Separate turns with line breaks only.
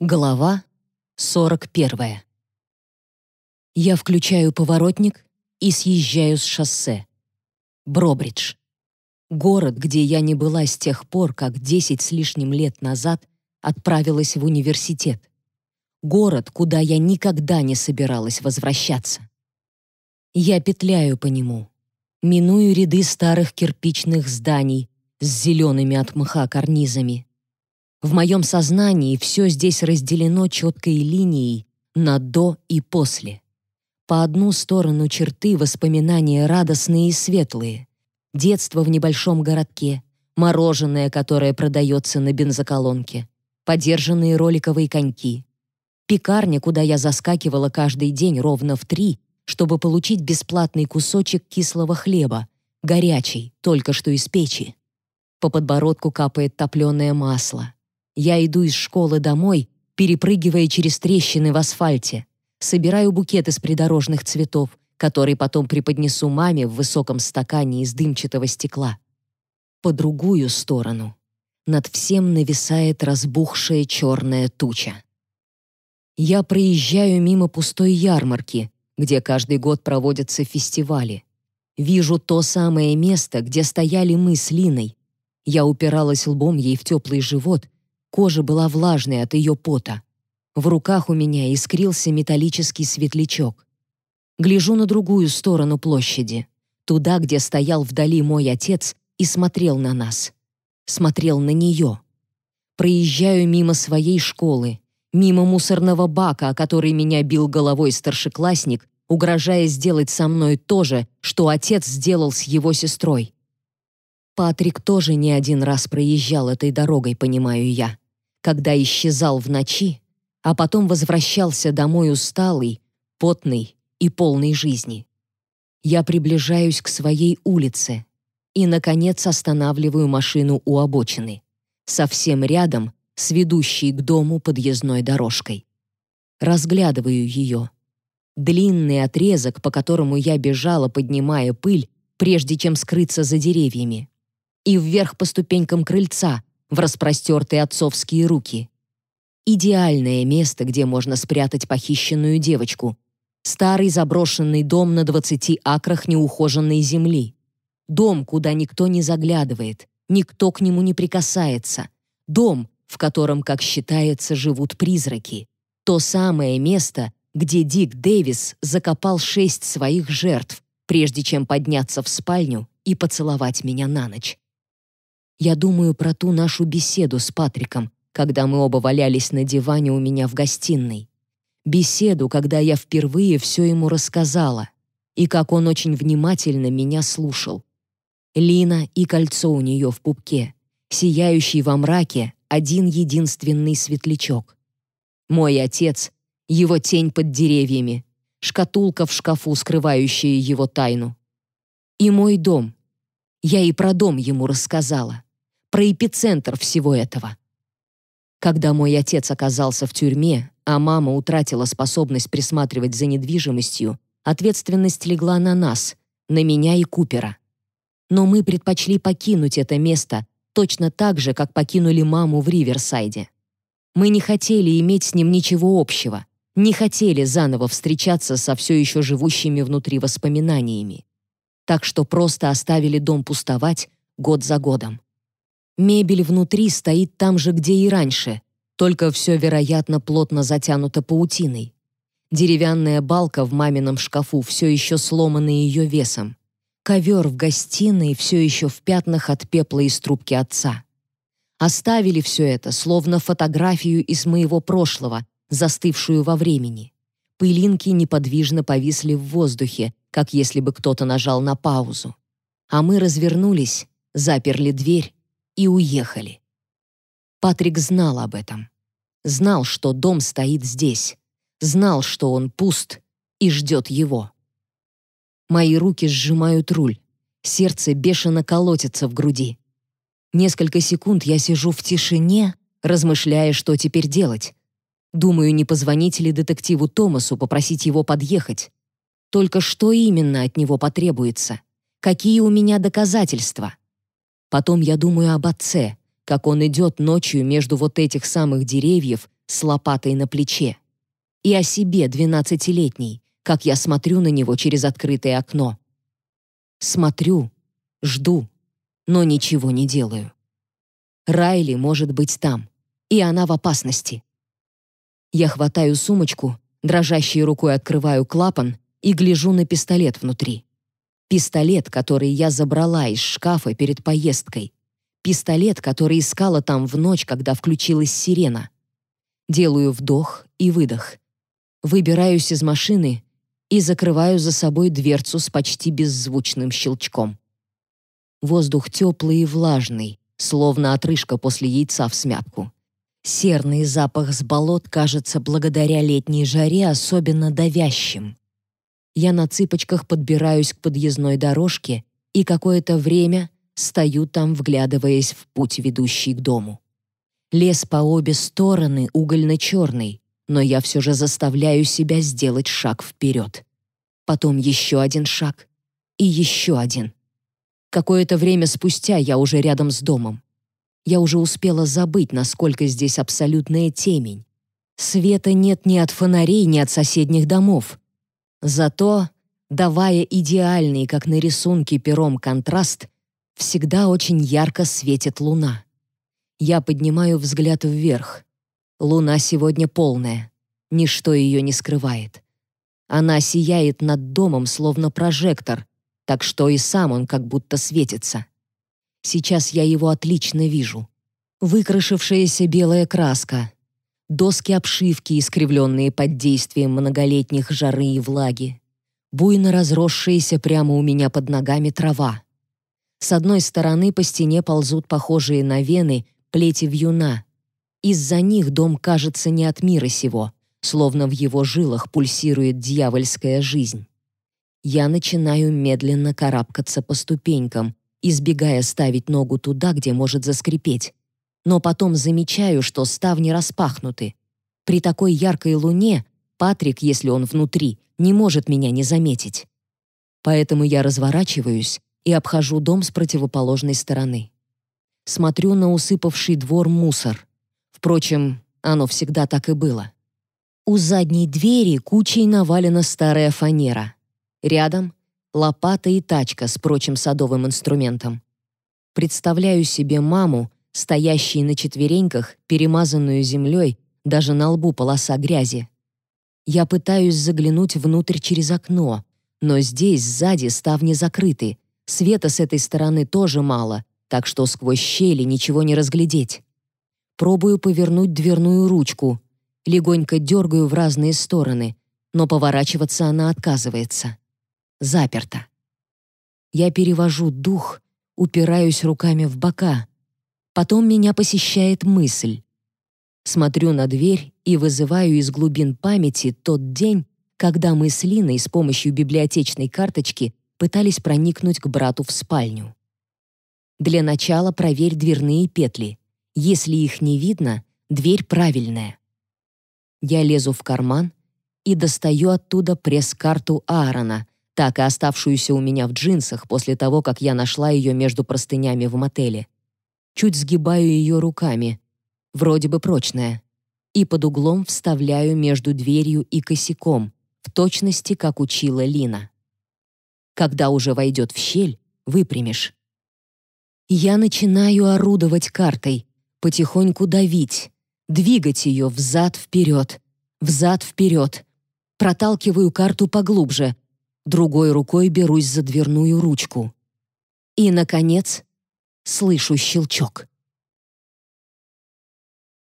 Глава 41. Я включаю поворотник и съезжаю с шоссе. Бробридж. Город, где я не была с тех пор, как 10 с лишним лет назад отправилась в университет. Город, куда я никогда не собиралась возвращаться. Я петляю по нему, миную ряды старых кирпичных зданий с зелеными от мха карнизами, в моем сознании все здесь разделено четкой линией на «до» и «после». По одну сторону черты воспоминания радостные и светлые. Детство в небольшом городке, мороженое, которое продается на бензоколонке, подержанные роликовые коньки. Пекарня, куда я заскакивала каждый день ровно в три, чтобы получить бесплатный кусочек кислого хлеба, горячий, только что из печи. По подбородку капает топленое масло. Я иду из школы домой, перепрыгивая через трещины в асфальте. Собираю букет из придорожных цветов, который потом преподнесу маме в высоком стакане из дымчатого стекла. По другую сторону над всем нависает разбухшая черная туча. Я проезжаю мимо пустой ярмарки, где каждый год проводятся фестивали. Вижу то самое место, где стояли мы с Линой. Я упиралась лбом ей в теплый живот, Кожа была влажной от ее пота. В руках у меня искрился металлический светлячок. Гляжу на другую сторону площади, туда, где стоял вдали мой отец и смотрел на нас. Смотрел на нее. Проезжаю мимо своей школы, мимо мусорного бака, о который меня бил головой старшеклассник, угрожая сделать со мной то же, что отец сделал с его сестрой. Патрик тоже не один раз проезжал этой дорогой, понимаю я, когда исчезал в ночи, а потом возвращался домой усталый, потный и полный жизни. Я приближаюсь к своей улице и, наконец, останавливаю машину у обочины, совсем рядом с ведущей к дому подъездной дорожкой. Разглядываю ее. Длинный отрезок, по которому я бежала, поднимая пыль, прежде чем скрыться за деревьями и вверх по ступенькам крыльца в распростертые отцовские руки. Идеальное место, где можно спрятать похищенную девочку. Старый заброшенный дом на 20 акрах неухоженной земли. Дом, куда никто не заглядывает, никто к нему не прикасается. Дом, в котором, как считается, живут призраки. То самое место, где Дик Дэвис закопал шесть своих жертв, прежде чем подняться в спальню и поцеловать меня на ночь. Я думаю про ту нашу беседу с Патриком, когда мы оба валялись на диване у меня в гостиной. Беседу, когда я впервые все ему рассказала, и как он очень внимательно меня слушал. Лина и кольцо у нее в пупке, сияющий во мраке один единственный светлячок. Мой отец, его тень под деревьями, шкатулка в шкафу, скрывающая его тайну. И мой дом. Я и про дом ему рассказала про эпицентр всего этого. Когда мой отец оказался в тюрьме, а мама утратила способность присматривать за недвижимостью, ответственность легла на нас, на меня и Купера. Но мы предпочли покинуть это место точно так же, как покинули маму в Риверсайде. Мы не хотели иметь с ним ничего общего, не хотели заново встречаться со все еще живущими внутри воспоминаниями. Так что просто оставили дом пустовать год за годом. Мебель внутри стоит там же, где и раньше, только все, вероятно, плотно затянуто паутиной. Деревянная балка в мамином шкафу все еще сломана ее весом. Ковер в гостиной все еще в пятнах от пепла из трубки отца. Оставили все это, словно фотографию из моего прошлого, застывшую во времени. Пылинки неподвижно повисли в воздухе, как если бы кто-то нажал на паузу. А мы развернулись, заперли дверь и уехали. Патрик знал об этом. Знал, что дом стоит здесь. Знал, что он пуст и ждет его. Мои руки сжимают руль. Сердце бешено колотится в груди. Несколько секунд я сижу в тишине, размышляя, что теперь делать. Думаю, не позвонить ли детективу Томасу, попросить его подъехать. Только что именно от него потребуется? Какие у меня доказательства? Потом я думаю об отце, как он идет ночью между вот этих самых деревьев с лопатой на плече. И о себе, двенадцатилетней, как я смотрю на него через открытое окно. Смотрю, жду, но ничего не делаю. Райли может быть там, и она в опасности. Я хватаю сумочку, дрожащей рукой открываю клапан и гляжу на пистолет внутри. Пистолет, который я забрала из шкафа перед поездкой. Пистолет, который искала там в ночь, когда включилась сирена. Делаю вдох и выдох. Выбираюсь из машины и закрываю за собой дверцу с почти беззвучным щелчком. Воздух теплый и влажный, словно отрыжка после яйца в смятку. Серный запах с болот кажется благодаря летней жаре особенно давящим. Я на цыпочках подбираюсь к подъездной дорожке и какое-то время стою там, вглядываясь в путь, ведущий к дому. Лес по обе стороны угольно-черный, но я все же заставляю себя сделать шаг вперед. Потом еще один шаг и еще один. Какое-то время спустя я уже рядом с домом. Я уже успела забыть, насколько здесь абсолютная темень. Света нет ни от фонарей, ни от соседних домов. Зато, давая идеальный, как на рисунке пером, контраст, всегда очень ярко светит луна. Я поднимаю взгляд вверх. Луна сегодня полная. Ничто ее не скрывает. Она сияет над домом, словно прожектор, так что и сам он как будто светится. Сейчас я его отлично вижу. Выкрашившаяся белая краска, доски обшивки, искривленные под действием многолетних жары и влаги, буйно разросшаяся прямо у меня под ногами трава. С одной стороны по стене ползут похожие на вены плети вьюна, из-за них дом кажется не от мира сего, словно в его жилах пульсирует дьявольская жизнь. Я начинаю медленно карабкаться по ступенькам, избегая ставить ногу туда, где может заскрипеть. Но потом замечаю, что ставни распахнуты. При такой яркой луне Патрик, если он внутри, не может меня не заметить. Поэтому я разворачиваюсь и обхожу дом с противоположной стороны. Смотрю на усыпавший двор мусор. Впрочем, оно всегда так и было. У задней двери кучей навалена старая фанера. Рядом — лопата и тачка с прочим садовым инструментом. Представляю себе маму, стоящей на четвереньках, перемазанную землей, даже на лбу полоса грязи. Я пытаюсь заглянуть внутрь через окно, но здесь сзади ставни закрыты, света с этой стороны тоже мало, так что сквозь щели ничего не разглядеть. Пробую повернуть дверную ручку. Легонько дергаю в разные стороны, но поворачиваться она отказывается. Заперто. Я перевожу дух, упираюсь руками в бока. Потом меня посещает мысль. Смотрю на дверь и вызываю из глубин памяти тот день, когда мы с Линой с помощью библиотечной карточки пытались проникнуть к брату в спальню. Для начала проверь дверные петли. Если их не видно, дверь правильная. Я лезу в карман и достаю оттуда пресс-карту Аарона, так и оставшуюся у меня в джинсах после того, как я нашла ее между простынями в мотеле. Чуть сгибаю ее руками, вроде бы прочная, и под углом вставляю между дверью и косяком, в точности, как учила Лина. Когда уже войдет в щель, выпрямишь. Я начинаю орудовать картой, потихоньку давить, двигать ее взад-вперед, взад-вперед. Проталкиваю карту поглубже, другой рукой берусь за дверную ручку. И, наконец, слышу щелчок.